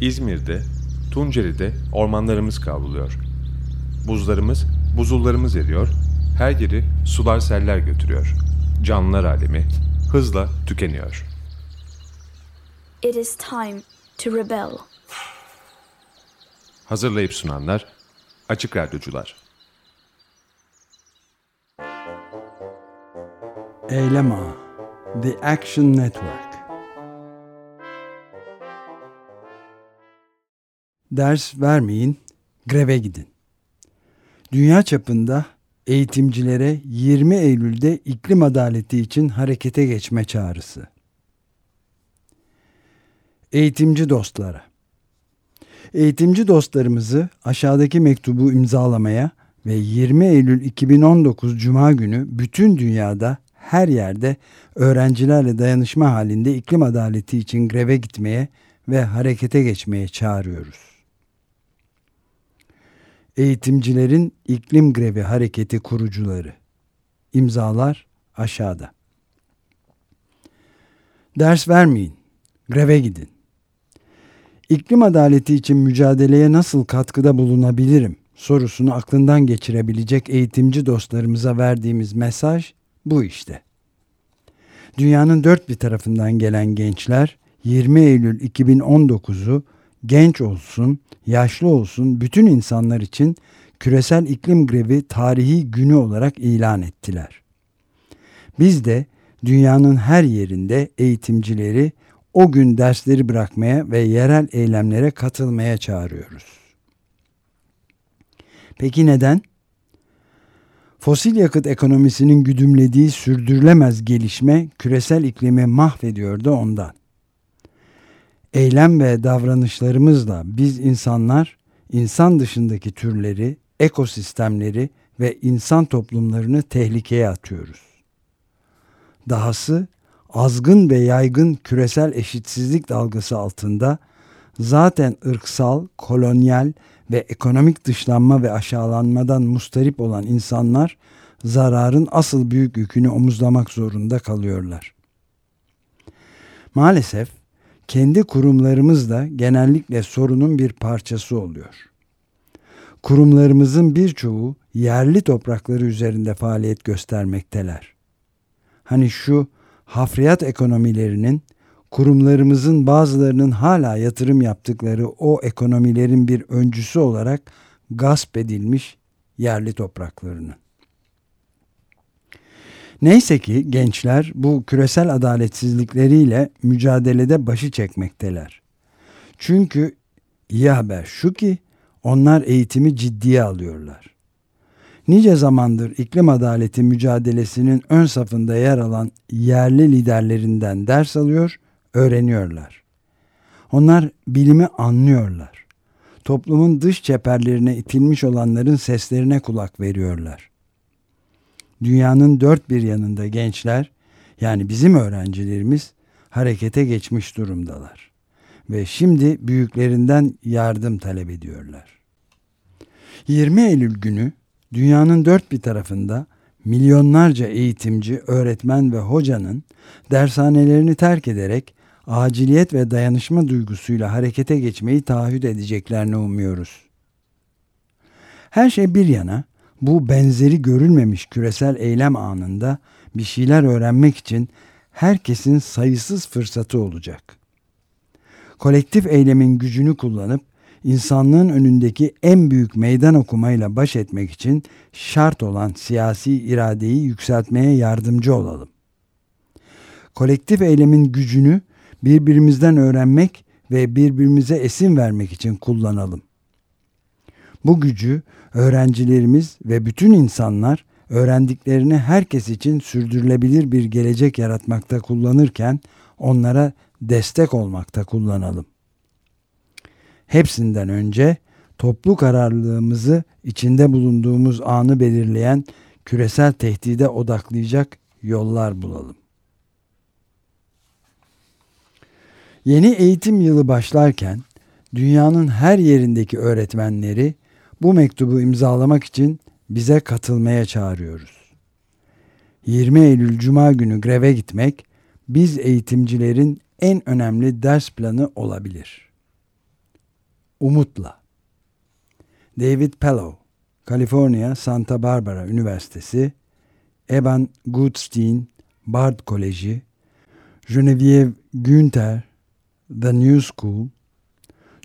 İzmir'de, Tunceli'de ormanlarımız kavruluyor. Buzlarımız, buzullarımız eriyor, her yeri sular seller götürüyor. Canlılar alemi hızla tükeniyor. It is time to rebel. Hazırlayıp sunanlar Açık Radyocular. Eylem Ağı The Action Network Ders vermeyin, greve gidin. Dünya çapında eğitimcilere 20 Eylül'de iklim adaleti için harekete geçme çağrısı. Eğitimci dostlara Eğitimci dostlarımızı aşağıdaki mektubu imzalamaya ve 20 Eylül 2019 Cuma günü bütün dünyada her yerde öğrencilerle dayanışma halinde iklim adaleti için greve gitmeye ve harekete geçmeye çağırıyoruz. Eğitimcilerin iklim grevi hareketi kurucuları. İmzalar aşağıda. Ders vermeyin. Greve gidin. İklim adaleti için mücadeleye nasıl katkıda bulunabilirim sorusunu aklından geçirebilecek eğitimci dostlarımıza verdiğimiz mesaj bu işte. Dünyanın dört bir tarafından gelen gençler 20 Eylül 2019'u genç olsun, yaşlı olsun bütün insanlar için küresel iklim grevi tarihi günü olarak ilan ettiler. Biz de dünyanın her yerinde eğitimcileri o gün dersleri bırakmaya ve yerel eylemlere katılmaya çağırıyoruz. Peki neden? Fosil yakıt ekonomisinin güdümlediği sürdürülemez gelişme küresel iklimi mahvediyordu ondan. Eylem ve davranışlarımızla biz insanlar insan dışındaki türleri, ekosistemleri ve insan toplumlarını tehlikeye atıyoruz. Dahası azgın ve yaygın küresel eşitsizlik dalgası altında zaten ırksal, kolonyal ve ekonomik dışlanma ve aşağılanmadan mustarip olan insanlar zararın asıl büyük yükünü omuzlamak zorunda kalıyorlar. Maalesef kendi kurumlarımız da genellikle sorunun bir parçası oluyor. Kurumlarımızın birçoğu yerli toprakları üzerinde faaliyet göstermekteler. Hani şu hafriyat ekonomilerinin kurumlarımızın bazılarının hala yatırım yaptıkları o ekonomilerin bir öncüsü olarak gasp edilmiş yerli topraklarını. Neyse ki gençler bu küresel adaletsizlikleriyle mücadelede başı çekmekteler. Çünkü iyi haber şu ki onlar eğitimi ciddiye alıyorlar. Nice zamandır iklim adaleti mücadelesinin ön safında yer alan yerli liderlerinden ders alıyor, öğreniyorlar. Onlar bilimi anlıyorlar. Toplumun dış çeperlerine itilmiş olanların seslerine kulak veriyorlar. Dünyanın dört bir yanında gençler, yani bizim öğrencilerimiz harekete geçmiş durumdalar. Ve şimdi büyüklerinden yardım talep ediyorlar. 20 Eylül günü dünyanın dört bir tarafında milyonlarca eğitimci, öğretmen ve hocanın dershanelerini terk ederek aciliyet ve dayanışma duygusuyla harekete geçmeyi taahhüt edeceklerini umuyoruz. Her şey bir yana bu benzeri görülmemiş küresel eylem anında bir şeyler öğrenmek için herkesin sayısız fırsatı olacak. Kolektif eylemin gücünü kullanıp insanlığın önündeki en büyük meydan okumayla baş etmek için şart olan siyasi iradeyi yükseltmeye yardımcı olalım. Kolektif eylemin gücünü birbirimizden öğrenmek ve birbirimize esin vermek için kullanalım. Bu gücü öğrencilerimiz ve bütün insanlar öğrendiklerini herkes için sürdürülebilir bir gelecek yaratmakta kullanırken onlara destek olmakta kullanalım. hepsinden önce toplu kararlılığımızı içinde bulunduğumuz anı belirleyen küresel tehdide odaklayacak yollar bulalım. Yeni eğitim yılı başlarken dünyanın her yerindeki öğretmenleri bu mektubu imzalamak için bize katılmaya çağırıyoruz. 20 Eylül Cuma günü greve gitmek biz eğitimcilerin en önemli ders planı olabilir. Umutla David Pellow, Kaliforniya Santa Barbara Üniversitesi, Eban Goodstein Bard Koleji, Genevieve Günther The New School,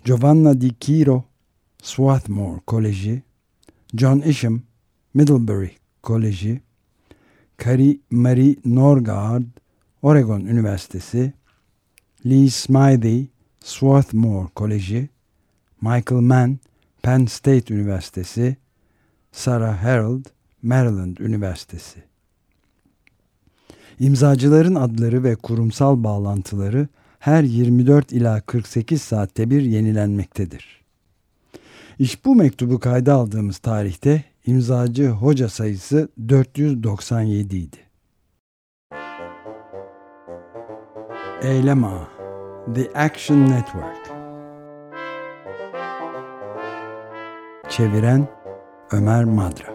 Giovanna Di Chiro Swarthmore Koleji, John Isham Middlebury Koleji, Kari Marie Norgard Oregon Üniversitesi, Lee Smythe Swarthmore Koleji, Michael Mann Penn State Üniversitesi, Sarah Harold Maryland Üniversitesi. İmzacıların adları ve kurumsal bağlantıları her 24 ila 48 saatte bir yenilenmektedir. İş bu mektubu kayda aldığımız tarihte imzacı hoca sayısı 497 idi. Eylem Ağı The Action Network. Çeviren Ömer Madra